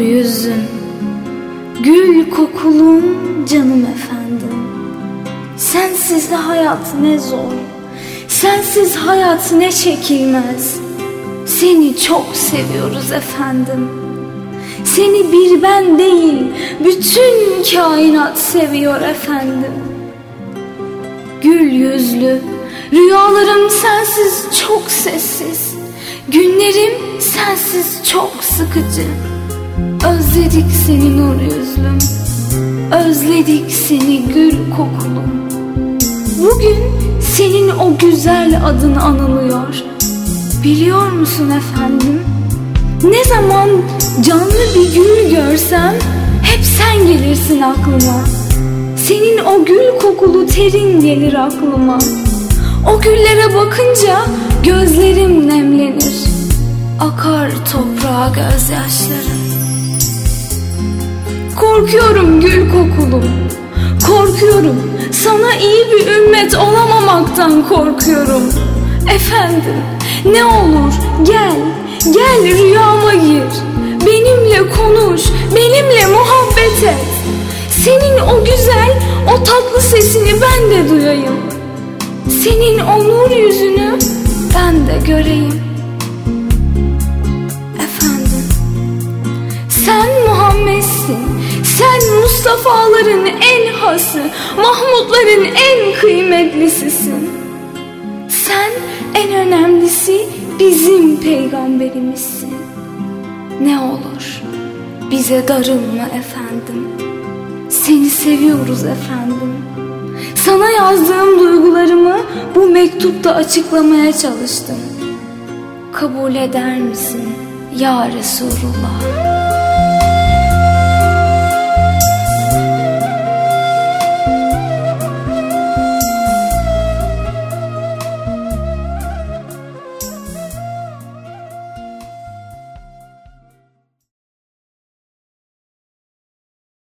yüzün Gül kokulum canım efendim. Sensiz hayat ne zor Sensiz hayat ne çekilmez. Seni çok seviyoruz efendim. Seni bir ben değil Bütün kainat seviyor efendim. Gül yüzlü Rüyalarım sensiz çok sessiz. Günlerim sensiz çok sıkıcı Özledik seni nur yüzlüm. Özledik seni gül kokulum Bugün senin o güzel adın anılıyor. Biliyor musun efendim? Ne zaman canlı bir gül görsem Hep sen gelirsin aklıma. Senin o gül kokulu terin gelir aklıma. O güllere bakınca gözlerim nemlenir. Akar toprağa gözyaşlarım Korkuyorum gül kokulum Korkuyorum. Sana iyi bir ümmet olamamaktan korkuyorum. Efendim ne olur gel gel rüyama gir. Benimle konuş benimle muhabbet et. Senin o güzel o tatlı sesini ben de duyayım. Senin o nur yüzünü ben de göreyim Mustafa'ların en hası, Mahmutların en kıymetlisisin. Sen en önemlisi bizim peygamberimizsin. Ne olur bize darılma efendim. Seni seviyoruz efendim. Sana yazdığım duygularımı bu mektupta açıklamaya çalıştım. Kabul eder misin ya Resulullah?